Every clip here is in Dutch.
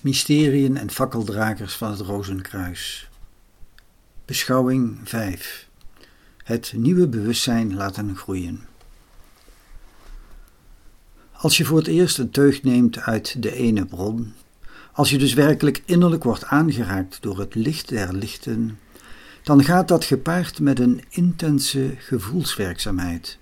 Mysteriën en fakkeldragers van het Rozenkruis. Beschouwing 5. Het nieuwe bewustzijn laten groeien. Als je voor het eerst een teug neemt uit de ene bron, als je dus werkelijk innerlijk wordt aangeraakt door het licht der lichten, dan gaat dat gepaard met een intense gevoelswerkzaamheid.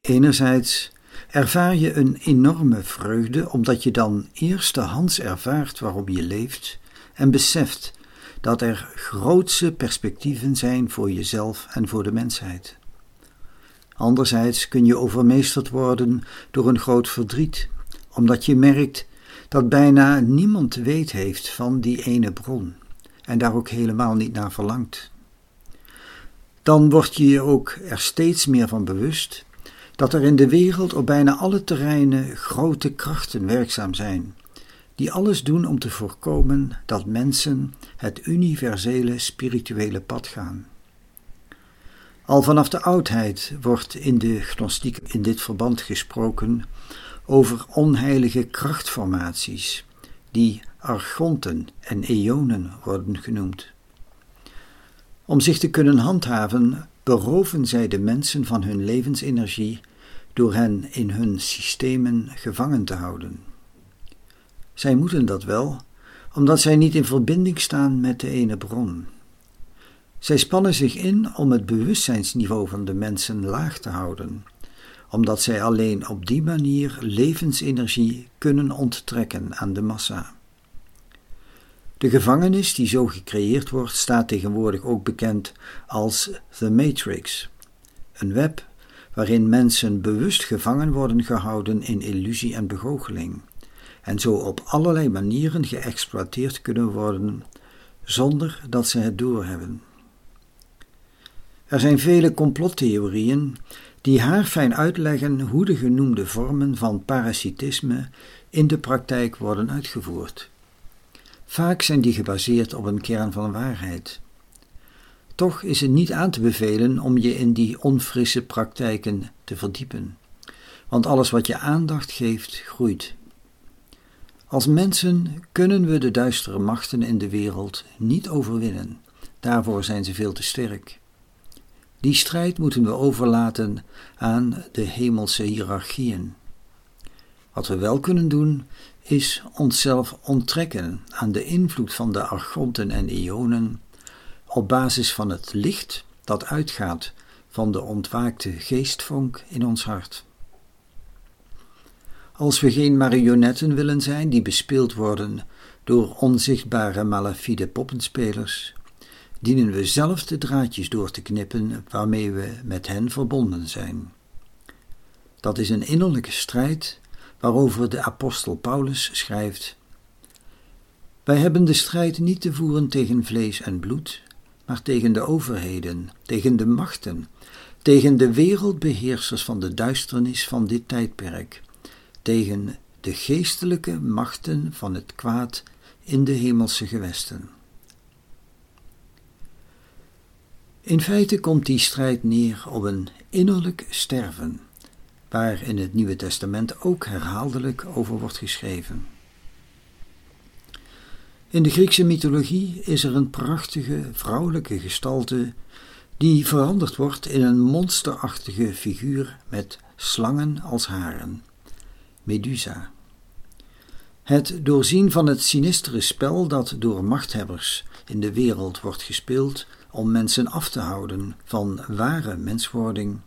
Enerzijds ervaar je een enorme vreugde omdat je dan eerstehands ervaart waarom je leeft en beseft dat er grootse perspectieven zijn voor jezelf en voor de mensheid. Anderzijds kun je overmeesterd worden door een groot verdriet, omdat je merkt dat bijna niemand weet heeft van die ene bron en daar ook helemaal niet naar verlangt. Dan word je je ook er steeds meer van bewust dat er in de wereld op bijna alle terreinen grote krachten werkzaam zijn, die alles doen om te voorkomen dat mensen het universele spirituele pad gaan. Al vanaf de oudheid wordt in de gnostiek in dit verband gesproken over onheilige krachtformaties, die argonten en eonen worden genoemd. Om zich te kunnen handhaven, beroven zij de mensen van hun levensenergie door hen in hun systemen gevangen te houden. Zij moeten dat wel, omdat zij niet in verbinding staan met de ene bron. Zij spannen zich in om het bewustzijnsniveau van de mensen laag te houden, omdat zij alleen op die manier levensenergie kunnen onttrekken aan de massa. De gevangenis die zo gecreëerd wordt, staat tegenwoordig ook bekend als The Matrix, een web waarin mensen bewust gevangen worden gehouden in illusie en begoocheling, en zo op allerlei manieren geëxploiteerd kunnen worden zonder dat ze het doorhebben. Er zijn vele complottheorieën die haarfijn uitleggen hoe de genoemde vormen van parasitisme in de praktijk worden uitgevoerd. Vaak zijn die gebaseerd op een kern van waarheid. Toch is het niet aan te bevelen om je in die onfrisse praktijken te verdiepen, want alles wat je aandacht geeft, groeit. Als mensen kunnen we de duistere machten in de wereld niet overwinnen, daarvoor zijn ze veel te sterk. Die strijd moeten we overlaten aan de hemelse hiërarchieën. Wat we wel kunnen doen, is onszelf onttrekken aan de invloed van de argonten en ionen op basis van het licht dat uitgaat van de ontwaakte geestvonk in ons hart. Als we geen marionetten willen zijn die bespeeld worden door onzichtbare malafide poppenspelers, dienen we zelf de draadjes door te knippen waarmee we met hen verbonden zijn. Dat is een innerlijke strijd waarover de apostel Paulus schrijft: Wij hebben de strijd niet te voeren tegen vlees en bloed, maar tegen de overheden, tegen de machten, tegen de wereldbeheersers van de duisternis van dit tijdperk, tegen de geestelijke machten van het kwaad in de hemelse gewesten. In feite komt die strijd neer op een innerlijk sterven, waar in het Nieuwe Testament ook herhaaldelijk over wordt geschreven. In de Griekse mythologie is er een prachtige vrouwelijke gestalte die veranderd wordt in een monsterachtige figuur met slangen als haren, Medusa. Het doorzien van het sinistere spel dat door machthebbers in de wereld wordt gespeeld om mensen af te houden van ware menswording,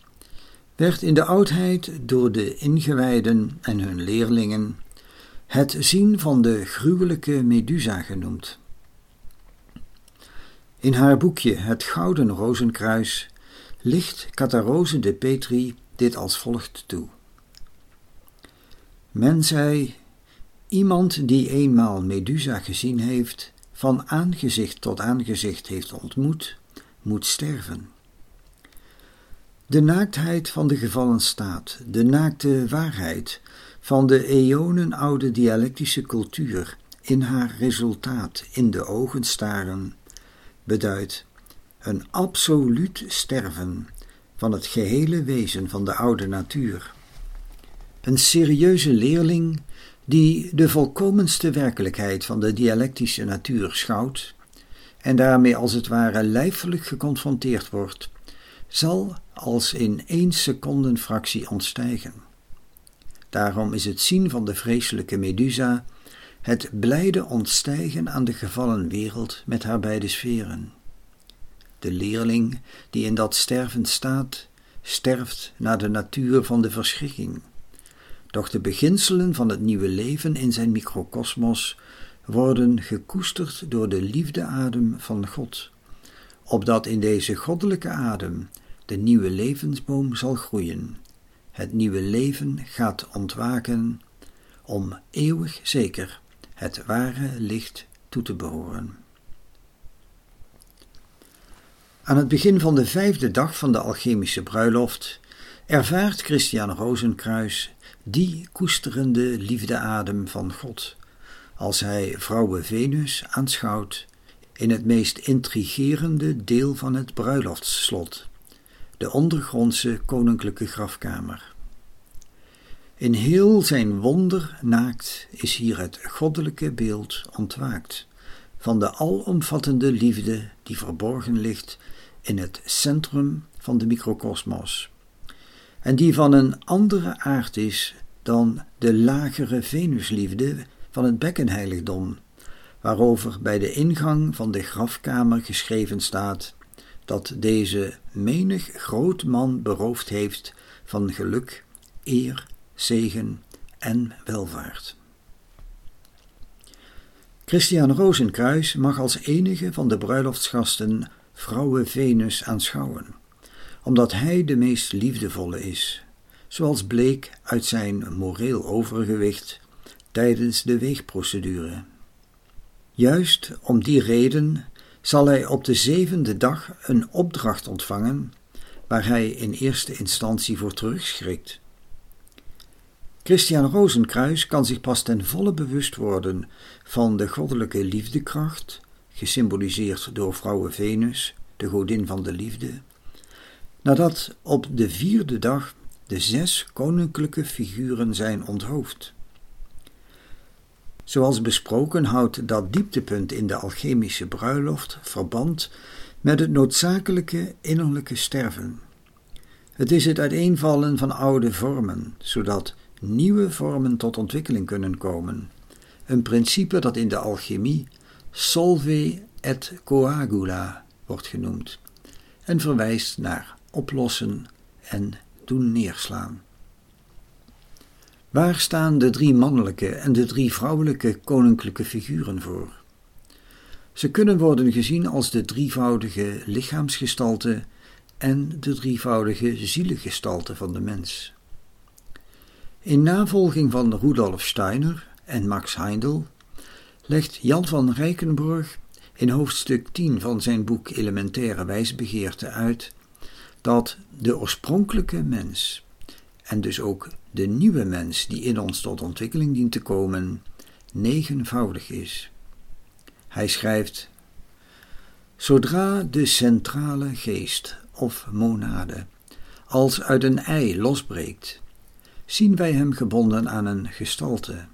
werd in de oudheid door de ingewijden en hun leerlingen het zien van de gruwelijke Medusa genoemd. In haar boekje Het Gouden Rozenkruis licht Catarose de Petri dit als volgt toe. Men zei, iemand die eenmaal Medusa gezien heeft, van aangezicht tot aangezicht heeft ontmoet, moet sterven. De naaktheid van de gevallen staat, de naakte waarheid van de eonenoude dialectische cultuur in haar resultaat in de ogen staren, beduidt een absoluut sterven van het gehele wezen van de oude natuur. Een serieuze leerling die de volkomenste werkelijkheid van de dialectische natuur schouwt en daarmee als het ware lijfelijk geconfronteerd wordt, zal als in één secondenfractie ontstijgen. Daarom is het zien van de vreselijke Medusa het blijde ontstijgen aan de gevallen wereld met haar beide sferen. De leerling die in dat stervend staat, sterft naar de natuur van de verschrikking. Doch de beginselen van het nieuwe leven in zijn microcosmos worden gekoesterd door de liefdeadem van God, opdat in deze goddelijke adem de nieuwe levensboom zal groeien. Het nieuwe leven gaat ontwaken om eeuwig zeker het ware licht toe te behoren. Aan het begin van de vijfde dag van de alchemische bruiloft ervaart Christian Rozenkruis die koesterende liefdeadem van God, als hij vrouwe Venus aanschouwt in het meest intrigerende deel van het bruiloftsslot, de ondergrondse koninklijke grafkamer. In heel zijn wonder naakt is hier het goddelijke beeld ontwaakt van de alomvattende liefde die verborgen ligt in het centrum van de microcosmos en die van een andere aard is dan de lagere Venusliefde van het bekkenheiligdom, waarover bij de ingang van de grafkamer geschreven staat dat deze menig groot man beroofd heeft van geluk, eer zegen en welvaart. Christian Rozenkruis mag als enige van de bruiloftsgasten vrouwe Venus aanschouwen, omdat hij de meest liefdevolle is, zoals bleek uit zijn moreel overgewicht tijdens de weegprocedure. Juist om die reden zal hij op de zevende dag een opdracht ontvangen waar hij in eerste instantie voor terugschrikt. Christian Rozenkruis kan zich pas ten volle bewust worden van de goddelijke liefdekracht, gesymboliseerd door vrouwe Venus, de godin van de liefde, nadat op de vierde dag de zes koninklijke figuren zijn onthoofd. Zoals besproken houdt dat dieptepunt in de alchemische bruiloft verband met het noodzakelijke innerlijke sterven. Het is het uiteenvallen van oude vormen, zodat nieuwe vormen tot ontwikkeling kunnen komen. Een principe dat in de alchemie solve et coagula wordt genoemd en verwijst naar oplossen en doen neerslaan. Waar staan de drie mannelijke en de drie vrouwelijke koninklijke figuren voor? Ze kunnen worden gezien als de drievoudige lichaamsgestalte en de drievoudige zielengestalte van de mens. In navolging van Rudolf Steiner en Max Heindel legt Jan van Rijkenborg in hoofdstuk 10 van zijn boek Elementaire Wijsbegeerte uit dat de oorspronkelijke mens en dus ook de nieuwe mens die in ons tot ontwikkeling dient te komen, negenvoudig is. Hij schrijft: Zodra de centrale geest of monade als uit een ei losbreekt, zien wij hem gebonden aan een gestalte,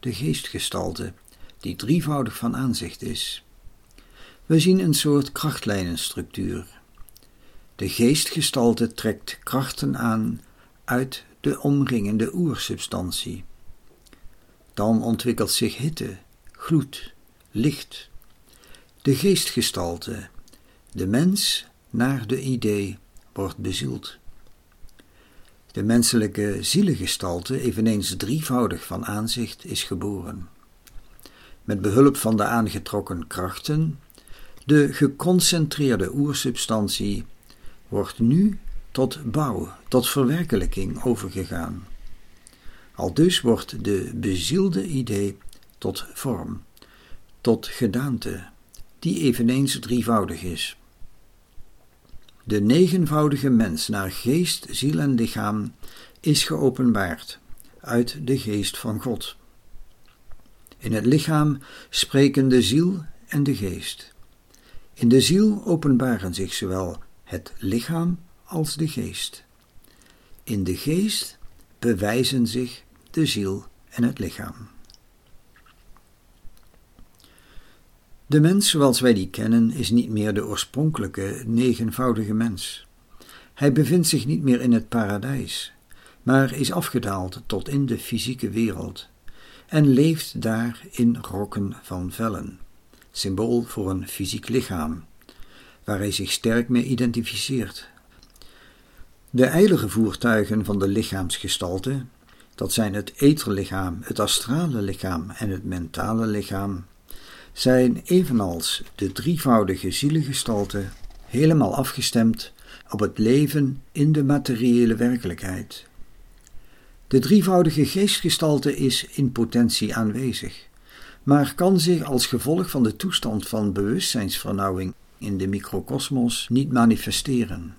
de geestgestalte, die drievoudig van aanzicht is. We zien een soort krachtlijnenstructuur. De geestgestalte trekt krachten aan uit de omringende oersubstantie. Dan ontwikkelt zich hitte, gloed, licht. De geestgestalte, de mens naar de idee, wordt bezield. De menselijke zielengestalte, eveneens drievoudig van aanzicht, is geboren. Met behulp van de aangetrokken krachten, de geconcentreerde oersubstantie, wordt nu tot bouw, tot verwerkelijking overgegaan. Al dus wordt de bezielde idee tot vorm, tot gedaante, die eveneens drievoudig is. De negenvoudige mens naar geest, ziel en lichaam is geopenbaard uit de geest van God. In het lichaam spreken de ziel en de geest. In de ziel openbaren zich zowel het lichaam als de geest. In de geest bewijzen zich de ziel en het lichaam. De mens zoals wij die kennen is niet meer de oorspronkelijke negenvoudige mens. Hij bevindt zich niet meer in het paradijs, maar is afgedaald tot in de fysieke wereld en leeft daar in rokken van vellen, symbool voor een fysiek lichaam, waar hij zich sterk mee identificeert, de eilige voertuigen van de lichaamsgestalte, dat zijn het etherlichaam, het astrale lichaam en het mentale lichaam, zijn evenals de drievoudige zielengestalte helemaal afgestemd op het leven in de materiële werkelijkheid. De drievoudige geestgestalte is in potentie aanwezig, maar kan zich als gevolg van de toestand van bewustzijnsvernauwing in de microkosmos niet manifesteren.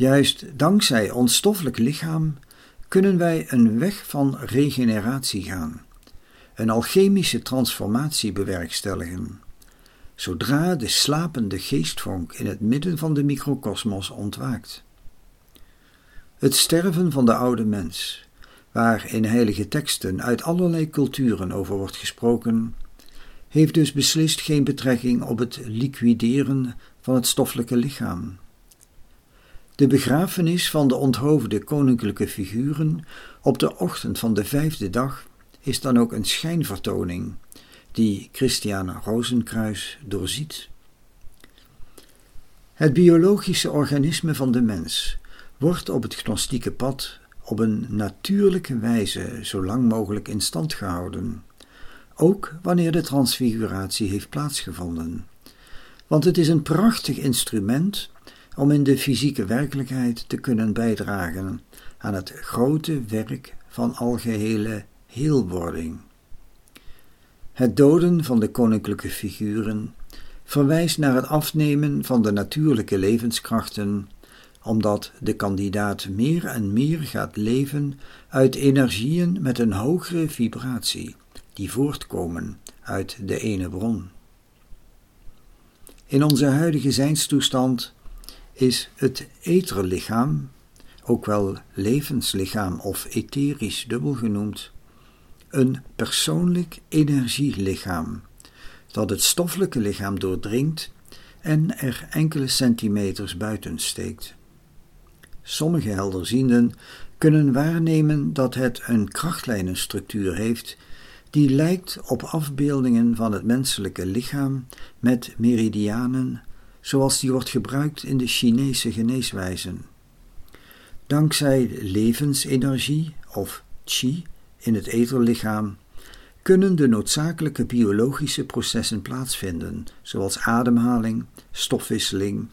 Juist dankzij ons stoffelijk lichaam kunnen wij een weg van regeneratie gaan, een alchemische transformatie bewerkstelligen. Zodra de slapende geestvonk in het midden van de microkosmos ontwaakt. Het sterven van de oude mens, waar in heilige teksten uit allerlei culturen over wordt gesproken, heeft dus beslist geen betrekking op het liquideren van het stoffelijke lichaam. De begrafenis van de onthoofde koninklijke figuren op de ochtend van de vijfde dag is dan ook een schijnvertoning die Christian Rosenkruis doorziet. Het biologische organisme van de mens wordt op het gnostieke pad op een natuurlijke wijze zo lang mogelijk in stand gehouden, ook wanneer de transfiguratie heeft plaatsgevonden. Want het is een prachtig instrument om in de fysieke werkelijkheid te kunnen bijdragen aan het grote werk van algehele heelwording. Het doden van de koninklijke figuren verwijst naar het afnemen van de natuurlijke levenskrachten, omdat de kandidaat meer en meer gaat leven uit energieën met een hogere vibratie, die voortkomen uit de ene bron. In onze huidige zijnstoestand is het etherlichaam, ook wel levenslichaam of etherisch dubbel genoemd, een persoonlijk energielichaam dat het stoffelijke lichaam doordringt en er enkele centimeters buiten steekt. Sommige helderzienden kunnen waarnemen dat het een krachtlijnenstructuur heeft die lijkt op afbeeldingen van het menselijke lichaam met meridianen zoals die wordt gebruikt in de Chinese geneeswijzen. Dankzij levensenergie of qi in het etherlichaam kunnen de noodzakelijke biologische processen plaatsvinden, zoals ademhaling, stofwisseling,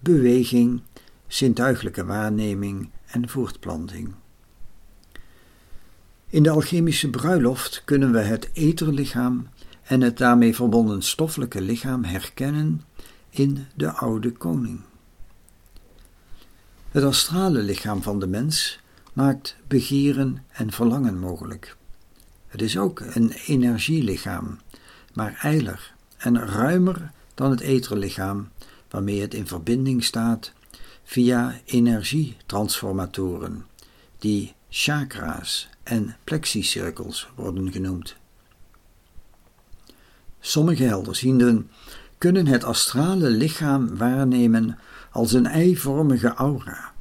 beweging, zintuigelijke waarneming en voortplanting. In de alchemische bruiloft kunnen we het etherlichaam en het daarmee verbonden stoffelijke lichaam herkennen in de oude koning. Het astrale lichaam van de mens maakt begeren en verlangen mogelijk. Het is ook een energielichaam, maar eiler en ruimer dan het etherlichaam, waarmee het in verbinding staat via energietransformatoren, die chakra's en plexicirkels worden genoemd. Sommige helderzienden kunnen het astrale lichaam waarnemen als een eivormige aura,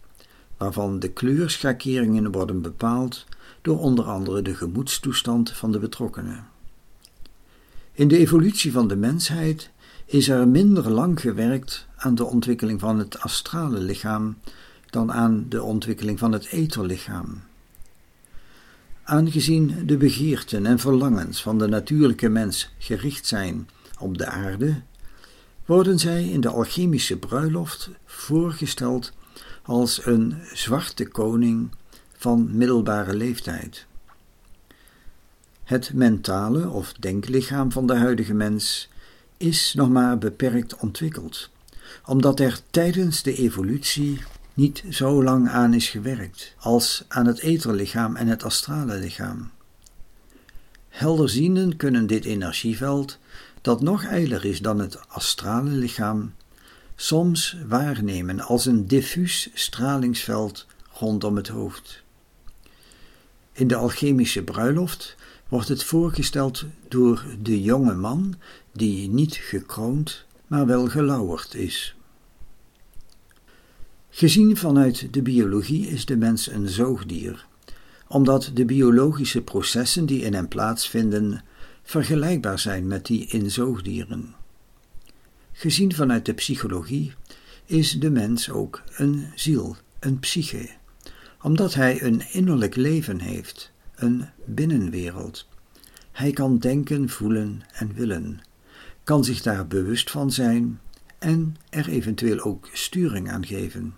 waarvan de kleurschakeringen worden bepaald door onder andere de gemoedstoestand van de betrokkenen. In de evolutie van de mensheid is er minder lang gewerkt aan de ontwikkeling van het astrale lichaam dan aan de ontwikkeling van het etherlichaam. Aangezien de begeerten en verlangens van de natuurlijke mens gericht zijn op de aarde, worden zij in de alchemische bruiloft voorgesteld als een zwarte koning van middelbare leeftijd. Het mentale of denklichaam van de huidige mens is nog maar beperkt ontwikkeld, omdat er tijdens de evolutie niet zo lang aan is gewerkt als aan het etherlichaam en het astrale lichaam. Helderzienden kunnen dit energieveld dat nog eiler is dan het astrale lichaam, soms waarnemen als een diffuus stralingsveld rondom het hoofd. In de alchemische bruiloft wordt het voorgesteld door de jonge man die niet gekroond, maar wel gelauwerd is. Gezien vanuit de biologie is de mens een zoogdier, omdat de biologische processen die in hem plaatsvinden vergelijkbaar zijn met die in zoogdieren. Gezien vanuit de psychologie is de mens ook een ziel, een psyche, omdat hij een innerlijk leven heeft, een binnenwereld. Hij kan denken, voelen en willen, kan zich daar bewust van zijn en er eventueel ook sturing aan geven.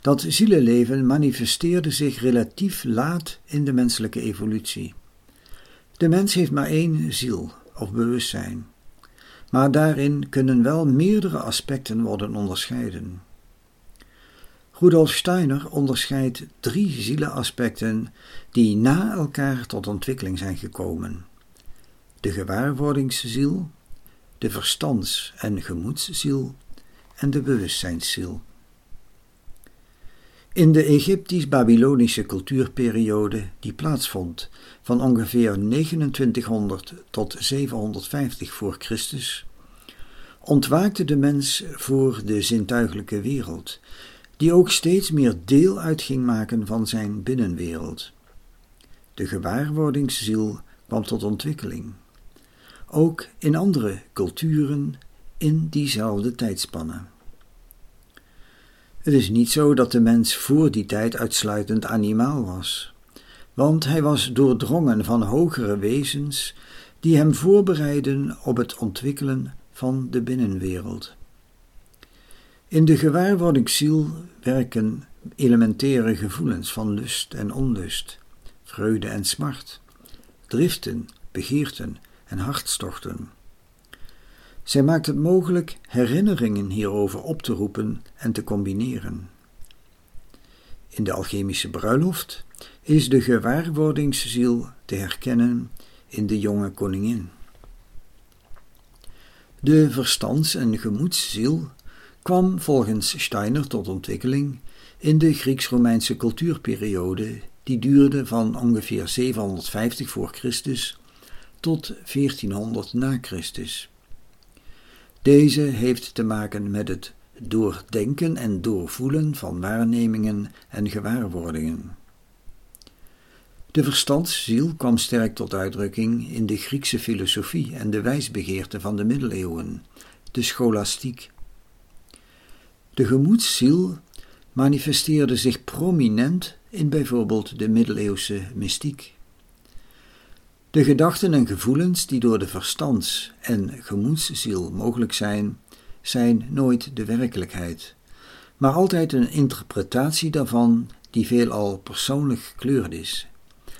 Dat zielenleven manifesteerde zich relatief laat in de menselijke evolutie. De mens heeft maar één ziel of bewustzijn, maar daarin kunnen wel meerdere aspecten worden onderscheiden. Rudolf Steiner onderscheidt drie zielenaspecten die na elkaar tot ontwikkeling zijn gekomen: de gewaarwordingsziel, de verstands- en gemoedsziel en de bewustzijnsziel. In de Egyptisch-Babylonische cultuurperiode die plaatsvond van ongeveer 2900 tot 750 voor Christus, ontwaakte de mens voor de zintuiglijke wereld, die ook steeds meer deel uit ging maken van zijn binnenwereld. De gewaarwordingsziel kwam tot ontwikkeling. Ook in andere culturen in diezelfde tijdspanne. Het is niet zo dat de mens voor die tijd uitsluitend animaal was, want hij was doordrongen van hogere wezens die hem voorbereiden op het ontwikkelen van de binnenwereld. In de gewaarwordingsziel werken elementaire gevoelens van lust en onlust, vreugde en smart, driften, begeerten en hartstochten. Zij maakt het mogelijk herinneringen hierover op te roepen en te combineren. In de alchemische bruiloft is de gewaarwordingsziel te herkennen in de jonge koningin. De verstands- en gemoedsziel kwam volgens Steiner tot ontwikkeling in de Grieks-Romeinse cultuurperiode die duurde van ongeveer 750 voor Christus tot 1400 na Christus. Deze heeft te maken met het doordenken en doorvoelen van waarnemingen en gewaarwordingen. De verstandsziel kwam sterk tot uitdrukking in de Griekse filosofie en de wijsbegeerte van de middeleeuwen, de scholastiek. De gemoedsziel manifesteerde zich prominent in bijvoorbeeld de middeleeuwse mystiek. De gedachten en gevoelens die door de verstands- en gemoedsziel mogelijk zijn, zijn nooit de werkelijkheid, maar altijd een interpretatie daarvan die veelal persoonlijk gekleurd is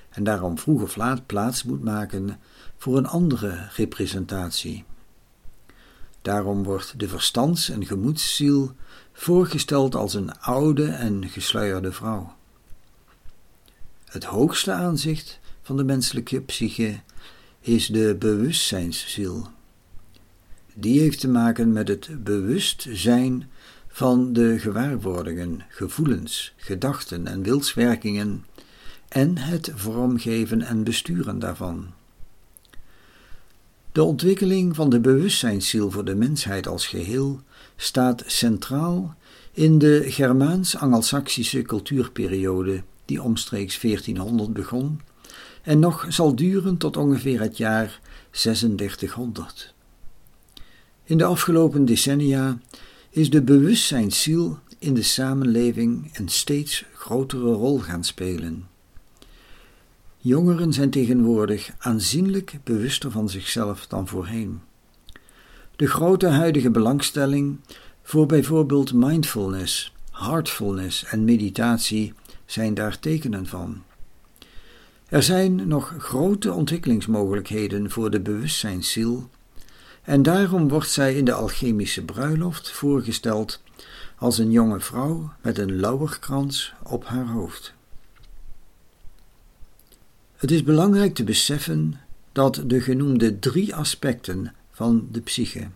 en daarom vroeg of laat plaats moet maken voor een andere representatie. Daarom wordt de verstands- en gemoedsziel voorgesteld als een oude en gesluierde vrouw. Het hoogste aanzicht van de menselijke psyche is de bewustzijnsziel. Die heeft te maken met het bewustzijn van de gewaarwordingen, gevoelens, gedachten en wilswerkingen en het vormgeven en besturen daarvan. De ontwikkeling van de bewustzijnsziel voor de mensheid als geheel staat centraal in de Germaans-Angelsaksische cultuurperiode die omstreeks 1400 begon en nog zal duren tot ongeveer het jaar 3600. In de afgelopen decennia is de bewustzijnsziel in de samenleving een steeds grotere rol gaan spelen. Jongeren zijn tegenwoordig aanzienlijk bewuster van zichzelf dan voorheen. De grote huidige belangstelling voor bijvoorbeeld mindfulness, heartfulness en meditatie zijn daar tekenen van. Er zijn nog grote ontwikkelingsmogelijkheden voor de bewustzijnsziel, en daarom wordt zij in de alchemische bruiloft voorgesteld als een jonge vrouw met een lauwerkrans op haar hoofd. Het is belangrijk te beseffen dat de genoemde drie aspecten van de psyche,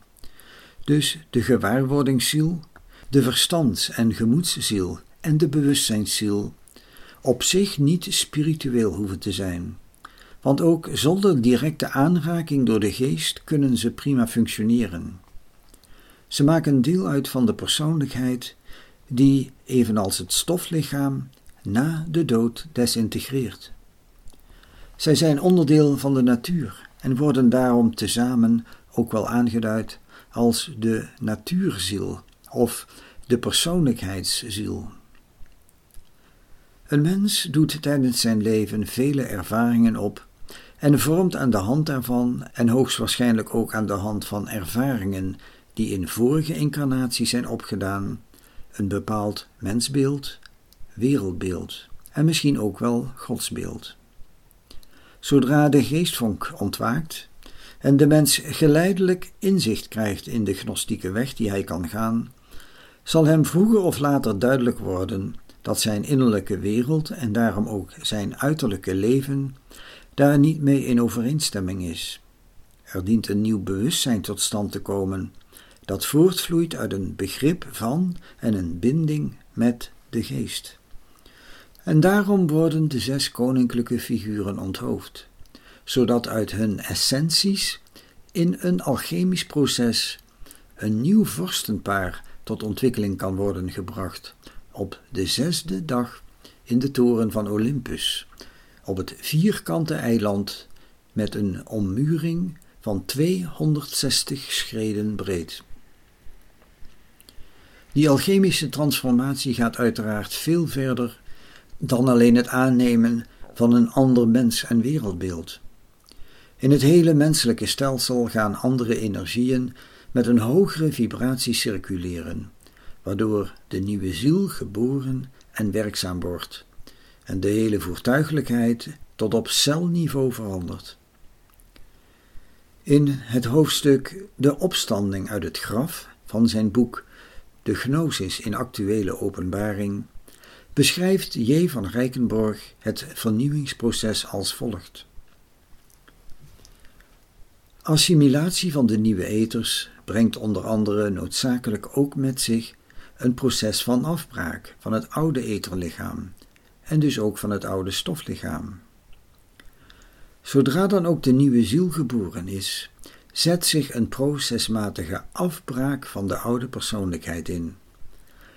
dus de gewaarwordingsziel, de verstands- en gemoedsziel en de bewustzijnsziel, op zich niet spiritueel hoeven te zijn, want ook zonder directe aanraking door de geest kunnen ze prima functioneren. Ze maken deel uit van de persoonlijkheid die, evenals het stoflichaam, na de dood desintegreert. Zij zijn onderdeel van de natuur en worden daarom tezamen ook wel aangeduid als de natuurziel of de persoonlijkheidsziel. Een mens doet tijdens zijn leven vele ervaringen op en vormt aan de hand daarvan en hoogstwaarschijnlijk ook aan de hand van ervaringen die in vorige incarnaties zijn opgedaan, een bepaald mensbeeld, wereldbeeld en misschien ook wel godsbeeld. Zodra de geestvonk ontwaakt en de mens geleidelijk inzicht krijgt in de gnostieke weg die hij kan gaan, zal hem vroeger of later duidelijk worden dat zijn innerlijke wereld en daarom ook zijn uiterlijke leven daar niet mee in overeenstemming is. Er dient een nieuw bewustzijn tot stand te komen, dat voortvloeit uit een begrip van en een binding met de geest. En daarom worden de zes koninklijke figuren onthoofd, zodat uit hun essenties in een alchemisch proces een nieuw vorstenpaar tot ontwikkeling kan worden gebracht op de zesde dag in de toren van Olympus, op het vierkante eiland met een ommuring van 260 schreden breed. Die alchemische transformatie gaat uiteraard veel verder dan alleen het aannemen van een ander mens- en wereldbeeld. In het hele menselijke stelsel gaan andere energieën met een hogere vibratie circuleren, waardoor de nieuwe ziel geboren en werkzaam wordt en de hele voertuigelijkheid tot op celniveau verandert. In het hoofdstuk De opstanding uit het graf van zijn boek De Gnosis in actuele openbaring beschrijft J. van Rijkenborg het vernieuwingsproces als volgt. Assimilatie van de nieuwe eters brengt onder andere noodzakelijk ook met zich een proces van afbraak van het oude eterlichaam en dus ook van het oude stoflichaam. Zodra dan ook de nieuwe ziel geboren is, zet zich een procesmatige afbraak van de oude persoonlijkheid in.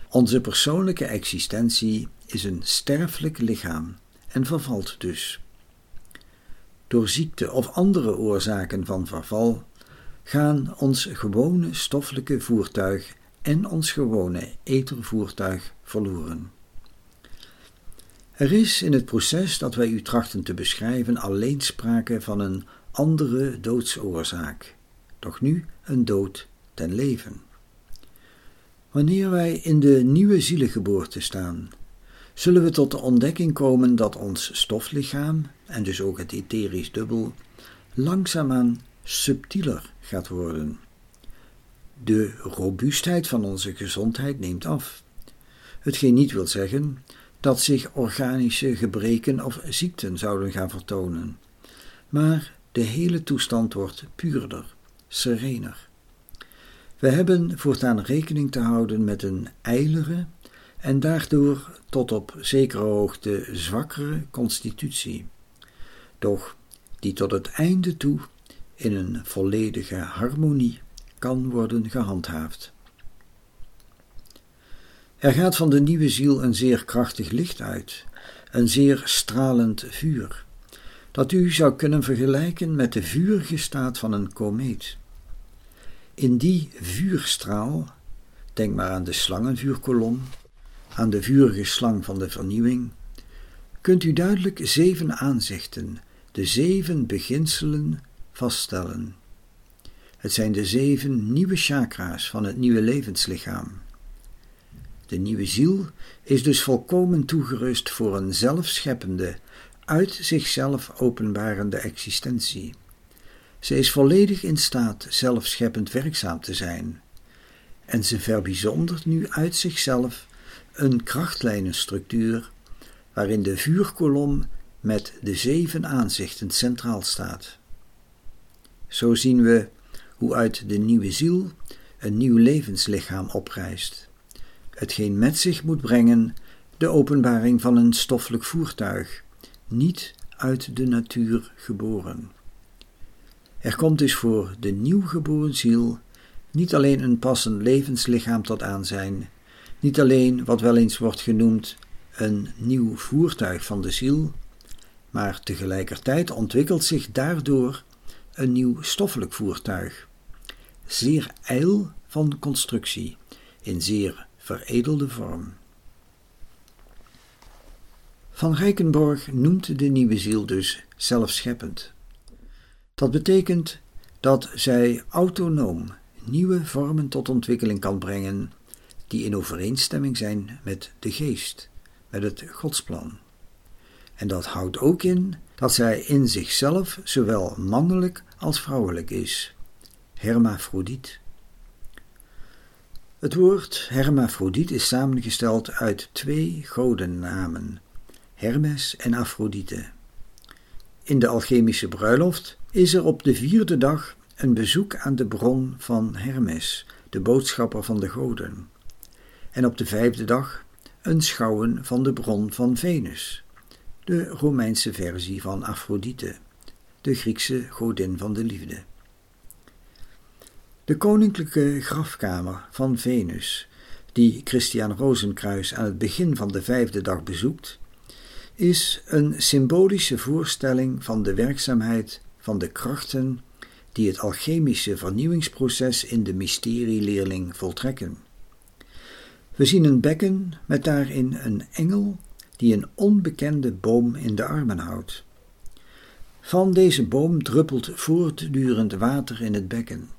Onze persoonlijke existentie is een sterfelijk lichaam en vervalt dus. Door ziekte of andere oorzaken van verval gaan ons gewone stoffelijke voertuig en ons gewone ethervoertuig verloren. Er is in het proces dat wij u trachten te beschrijven alleen sprake van een andere doodsoorzaak, doch nu een dood ten leven. Wanneer wij in de nieuwe zielengeboorte staan, zullen we tot de ontdekking komen dat ons stoflichaam, en dus ook het etherisch dubbel, langzaamaan subtieler gaat worden. De robuustheid van onze gezondheid neemt af. Hetgeen niet wil zeggen dat zich organische gebreken of ziekten zouden gaan vertonen, maar de hele toestand wordt puurder, serener. We hebben voortaan rekening te houden met een ijlere en daardoor tot op zekere hoogte zwakkere constitutie, doch die tot het einde toe in een volledige harmonie kan worden gehandhaafd. Er gaat van de nieuwe ziel een zeer krachtig licht uit, een zeer stralend vuur, dat u zou kunnen vergelijken met de vurige staat van een komeet. In die vuurstraal, denk maar aan de slangenvuurkolom, aan de vurige slang van de vernieuwing, kunt u duidelijk zeven aanzichten, de zeven beginselen vaststellen. Het zijn de zeven nieuwe chakra's van het nieuwe levenslichaam. De nieuwe ziel is dus volkomen toegerust voor een zelfscheppende, uit zichzelf openbarende existentie. Ze is volledig in staat zelfscheppend werkzaam te zijn. En ze verbijzondert nu uit zichzelf een krachtlijnenstructuur waarin de vuurkolom met de zeven aanzichten centraal staat. Zo zien we hoe uit de nieuwe ziel een nieuw levenslichaam oprijst, hetgeen met zich moet brengen de openbaring van een stoffelijk voertuig, niet uit de natuur geboren. Er komt dus voor de nieuwgeboren ziel niet alleen een passend levenslichaam tot aanzijn, niet alleen wat wel eens wordt genoemd een nieuw voertuig van de ziel, maar tegelijkertijd ontwikkelt zich daardoor een nieuw stoffelijk voertuig, zeer ijl van constructie, in zeer veredelde vorm. Van Rijkenborg noemt de nieuwe ziel dus zelfscheppend. Dat betekent dat zij autonoom nieuwe vormen tot ontwikkeling kan brengen die in overeenstemming zijn met de geest, met het godsplan. En dat houdt ook in dat zij in zichzelf zowel mannelijk als vrouwelijk is, hermafrodiet. Het woord hermafrodiet is samengesteld uit twee godennamen, Hermes en Afrodite. In de alchemische bruiloft is er op de vierde dag een bezoek aan de bron van Hermes, de boodschapper van de goden. En op de vijfde dag een schouwen van de bron van Venus, de Romeinse versie van Afrodite, de Griekse godin van de liefde. De koninklijke grafkamer van Venus, die Christian Rosenkruis aan het begin van de vijfde dag bezoekt, is een symbolische voorstelling van de werkzaamheid van de krachten die het alchemische vernieuwingsproces in de mysterieleerling voltrekken. We zien een bekken met daarin een engel die een onbekende boom in de armen houdt. Van deze boom druppelt voortdurend water in het bekken.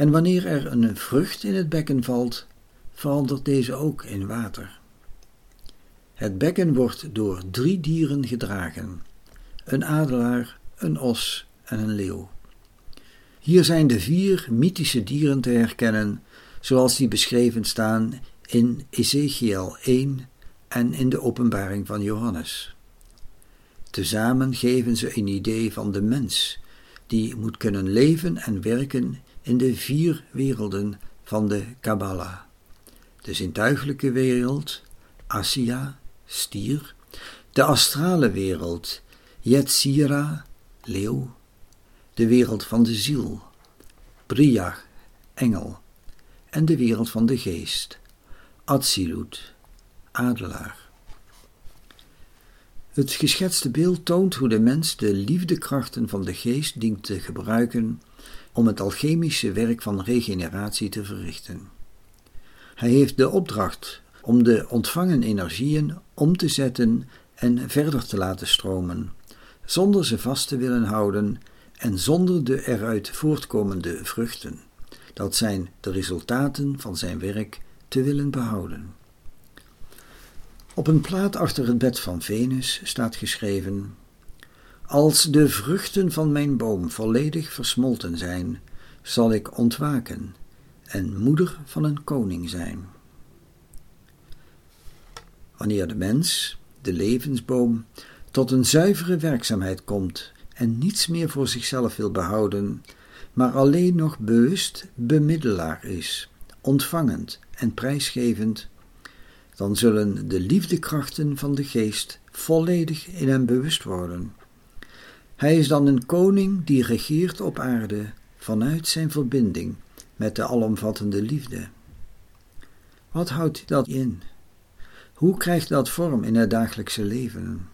En wanneer er een vrucht in het bekken valt, verandert deze ook in water. Het bekken wordt door drie dieren gedragen: een adelaar, een os en een leeuw. Hier zijn de vier mythische dieren te herkennen, zoals die beschreven staan in Ezekiel 1 en in de openbaring van Johannes. Tezamen geven ze een idee van de mens, die moet kunnen leven en werken in de vier werelden van de Kabbalah: de zintuigelijke wereld, Asia, stier, de astrale wereld, Yetzira, leeuw, de wereld van de ziel, Bria, engel, en de wereld van de geest, Atsilut, adelaar. Het geschetste beeld toont hoe de mens de liefdekrachten van de geest dient te gebruiken om het alchemische werk van regeneratie te verrichten. Hij heeft de opdracht om de ontvangen energieën om te zetten en verder te laten stromen, zonder ze vast te willen houden en zonder de eruit voortkomende vruchten. Dat zijn de resultaten van zijn werk te willen behouden. Op een plaat achter het bed van Venus staat geschreven: Als de vruchten van mijn boom volledig versmolten zijn, zal ik ontwaken en moeder van een koning zijn. Wanneer de mens, de levensboom, tot een zuivere werkzaamheid komt en niets meer voor zichzelf wil behouden, maar alleen nog bewust bemiddelaar is, ontvangend en prijsgevend, dan zullen de liefdekrachten van de geest volledig in hem bewust worden. Hij is dan een koning die regeert op aarde vanuit zijn verbinding met de alomvattende liefde. Wat houdt dat in? Hoe krijgt dat vorm in het dagelijkse leven?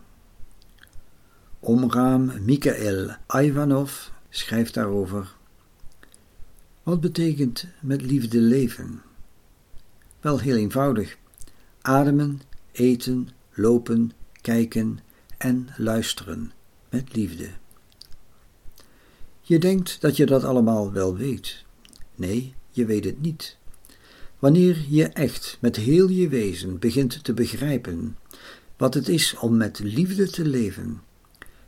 Omraam Mikael Ivanov schrijft daarover. Wat betekent met liefde leven? Wel heel eenvoudig. Ademen, eten, lopen, kijken en luisteren met liefde. Je denkt dat je dat allemaal wel weet. Nee, je weet het niet. Wanneer je echt met heel je wezen begint te begrijpen wat het is om met liefde te leven,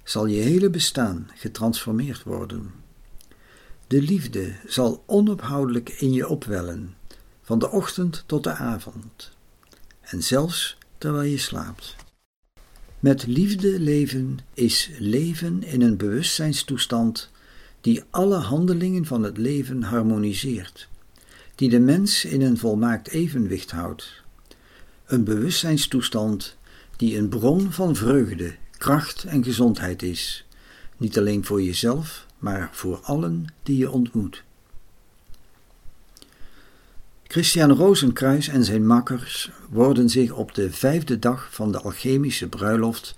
zal je hele bestaan getransformeerd worden. De liefde zal onophoudelijk in je opwellen, van de ochtend tot de avond, en zelfs terwijl je slaapt. Met liefde leven is leven in een bewustzijnstoestand die alle handelingen van het leven harmoniseert, die de mens in een volmaakt evenwicht houdt. Een bewustzijnstoestand die een bron van vreugde, kracht en gezondheid is, niet alleen voor jezelf, maar voor allen die je ontmoet. Christian Rozenkruis en zijn makkers worden zich op de vijfde dag van de alchemische bruiloft,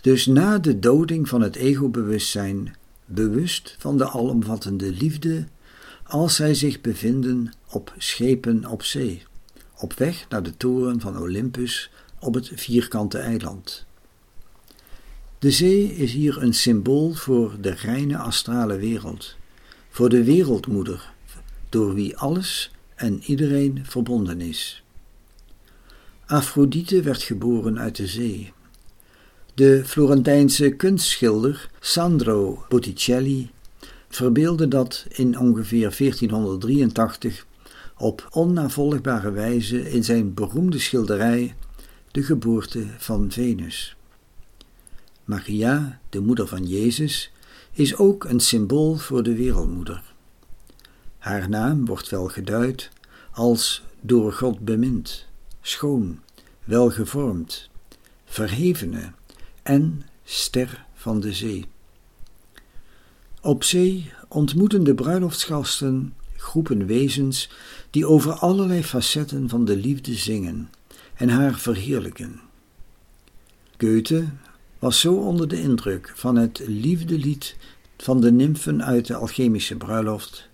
dus na de doding van het ego-bewustzijn, bewust van de alomvattende liefde als zij zich bevinden op schepen op zee, op weg naar de toren van Olympus op het vierkante eiland. De zee is hier een symbool voor de reine astrale wereld, voor de wereldmoeder, door wie alles en iedereen verbonden is. Afrodite werd geboren uit de zee. De Florentijnse kunstschilder Sandro Botticelli verbeeldde dat in ongeveer 1483 op onnavolgbare wijze in zijn beroemde schilderij De geboorte van Venus. Maria, de moeder van Jezus, is ook een symbool voor de wereldmoeder. Haar naam wordt wel geduid als door God bemind, schoon, welgevormd, verhevene en ster van de zee. Op zee ontmoeten de bruiloftsgasten groepen wezens die over allerlei facetten van de liefde zingen en haar verheerlijken. Goethe was zo onder de indruk van het liefdelied van de nymfen uit de alchemische bruiloft,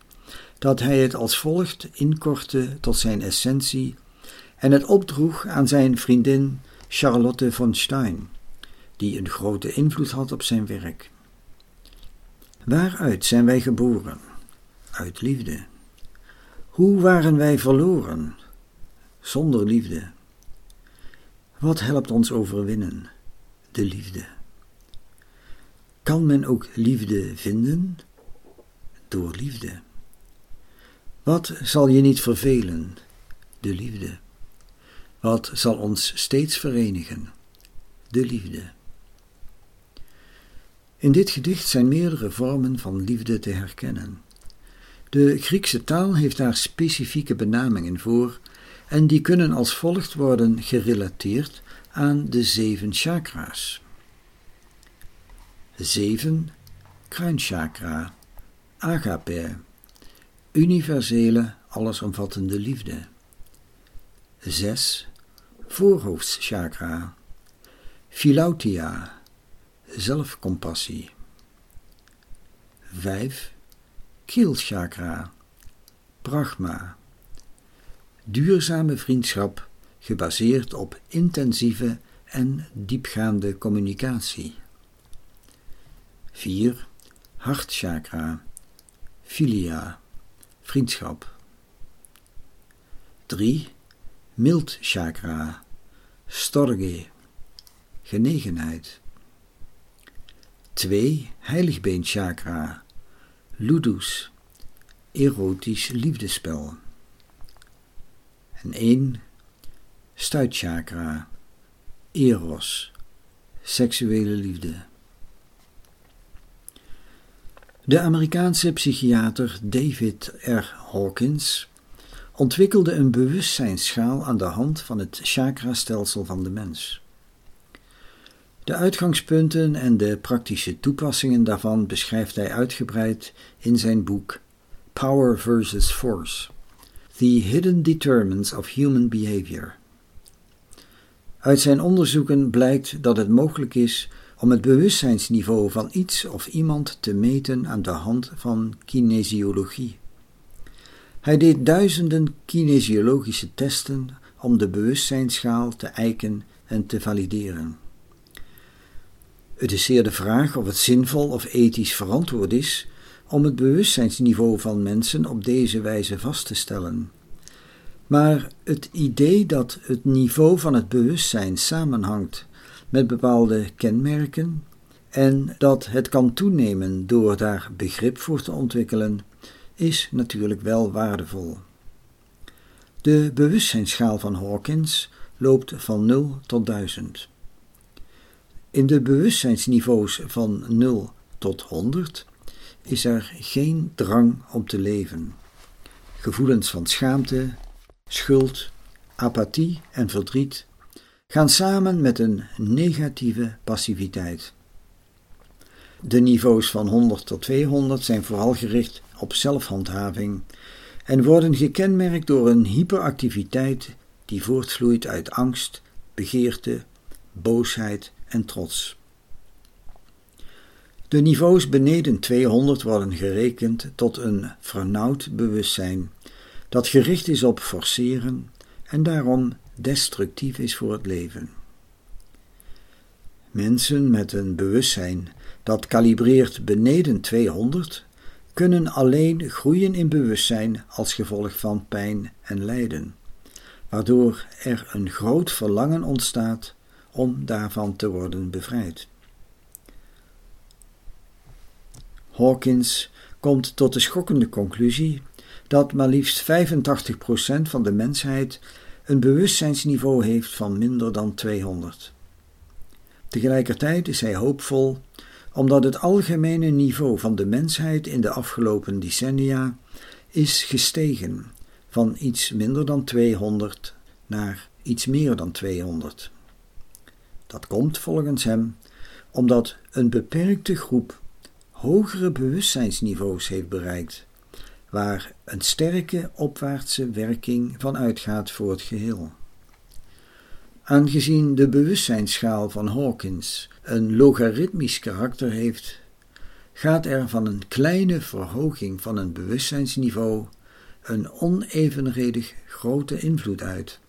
dat hij het als volgt inkortte tot zijn essentie en het opdroeg aan zijn vriendin Charlotte von Stein, die een grote invloed had op zijn werk. Waaruit zijn wij geboren? Uit liefde. Hoe waren wij verloren? Zonder liefde. Wat helpt ons overwinnen? De liefde. Kan men ook liefde vinden? Door liefde. Wat zal je niet vervelen? De liefde. Wat zal ons steeds verenigen? De liefde. In dit gedicht zijn meerdere vormen van liefde te herkennen. De Griekse taal heeft daar specifieke benamingen voor en die kunnen als volgt worden gerelateerd aan de zeven chakra's. Zeven, kruinchakra, agape, universele, allesomvattende liefde. Zes, voorhoofdschakra, philautia, zelfcompassie. 5. Keelchakra, pragma. Duurzame vriendschap gebaseerd op intensieve en diepgaande communicatie. 4. Hartchakra, filia, vriendschap. 3. Mild chakra, storge, genegenheid. 2. Heiligbeen chakra. Ludus. Erotisch liefdespel. En 1. Stuitchakra. Eros. Seksuele liefde. De Amerikaanse psychiater David R. Hawkins ontwikkelde een bewustzijnsschaal aan de hand van het chakrastelsel van de mens. De uitgangspunten en de praktische toepassingen daarvan beschrijft hij uitgebreid in zijn boek Power versus Force: The Hidden Determinants of Human Behavior. Uit zijn onderzoeken blijkt dat het mogelijk is om het bewustzijnsniveau van iets of iemand te meten aan de hand van kinesiologie. Hij deed duizenden kinesiologische testen om de bewustzijnsschaal te eiken en te valideren. Het is zeer de vraag of het zinvol of ethisch verantwoord is om het bewustzijnsniveau van mensen op deze wijze vast te stellen. Maar het idee dat het niveau van het bewustzijn samenhangt met bepaalde kenmerken en dat het kan toenemen door daar begrip voor te ontwikkelen, is natuurlijk wel waardevol. De bewustzijnsschaal van Hawkins loopt van 0 tot 1000. In de bewustzijnsniveaus van 0 tot 100 is er geen drang om te leven. Gevoelens van schaamte, schuld, apathie en verdriet gaan samen met een negatieve passiviteit. De niveaus van 100 tot 200 zijn vooral gericht op zelfhandhaving en worden gekenmerkt door een hyperactiviteit die voortvloeit uit angst, begeerte, boosheid en trots. De niveaus beneden 200 worden gerekend tot een vernauwd bewustzijn, dat gericht is op forceren en daarom destructief is voor het leven. Mensen met een bewustzijn dat kalibreert beneden 200 kunnen alleen groeien in bewustzijn als gevolg van pijn en lijden, waardoor er een groot verlangen ontstaat om daarvan te worden bevrijd. Hawkins komt tot de schokkende conclusie dat maar liefst 85% van de mensheid een bewustzijnsniveau heeft van minder dan 200. Tegelijkertijd is hij hoopvol omdat het algemene niveau van de mensheid in de afgelopen decennia is gestegen van iets minder dan 200 naar iets meer dan 200. Dat komt volgens hem omdat een beperkte groep hogere bewustzijnsniveaus heeft bereikt, waar een sterke opwaartse werking van uitgaat voor het geheel. Aangezien de bewustzijnsschaal van Hawkins een logaritmisch karakter heeft, gaat er van een kleine verhoging van een bewustzijnsniveau een onevenredig grote invloed uit.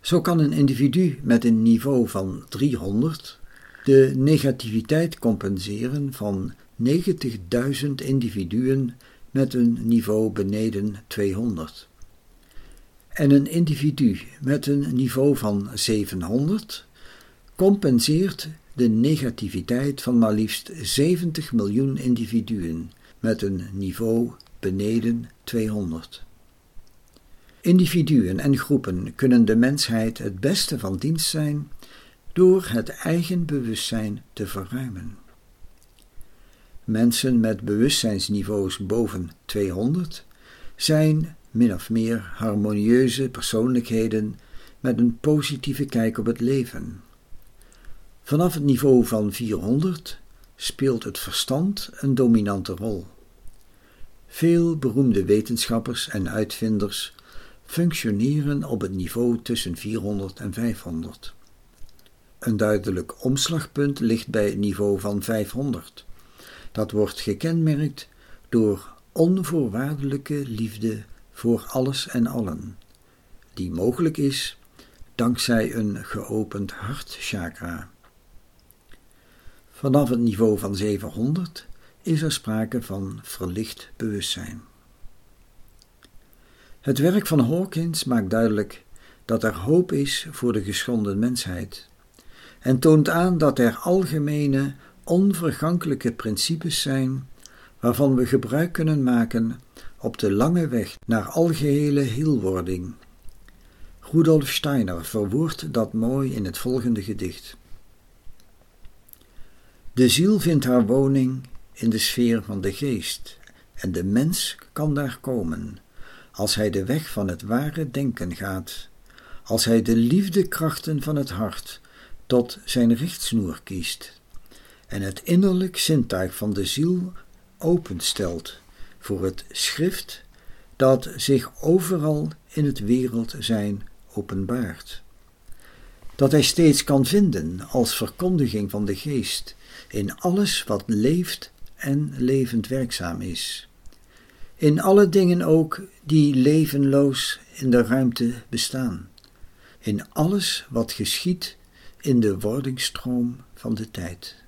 Zo kan een individu met een niveau van 300 de negativiteit compenseren van 90.000 individuen met een niveau beneden 200. En een individu met een niveau van 700 compenseert de negativiteit van maar liefst 70 miljoen individuen met een niveau beneden 200. Individuen en groepen kunnen de mensheid het beste van dienst zijn door het eigen bewustzijn te verruimen. Mensen met bewustzijnsniveaus boven 200 zijn min of meer harmonieuze persoonlijkheden met een positieve kijk op het leven. Vanaf het niveau van 400 speelt het verstand een dominante rol. Veel beroemde wetenschappers en uitvinders functioneren op het niveau tussen 400 en 500. Een duidelijk omslagpunt ligt bij het niveau van 500. Dat wordt gekenmerkt door onvoorwaardelijke liefde voor alles en allen, die mogelijk is dankzij een geopend hartchakra. Vanaf het niveau van 700 is er sprake van verlicht bewustzijn. Het werk van Hawkins maakt duidelijk dat er hoop is voor de geschonden mensheid en toont aan dat er algemene, onvergankelijke principes zijn waarvan we gebruik kunnen maken op de lange weg naar algehele heelwording. Rudolf Steiner verwoordt dat mooi in het volgende gedicht. De ziel vindt haar woning in de sfeer van de geest, en de mens kan daar komen, als hij de weg van het ware denken gaat, als hij de liefdekrachten van het hart tot zijn richtsnoer kiest en het innerlijk zintuig van de ziel openstelt voor het schrift dat zich overal in het wereld zijn openbaart. Dat hij steeds kan vinden als verkondiging van de geest in alles wat leeft en levend werkzaam is. In alle dingen ook die levenloos in de ruimte bestaan. In alles wat geschiet in de wordingsstroom van de tijd.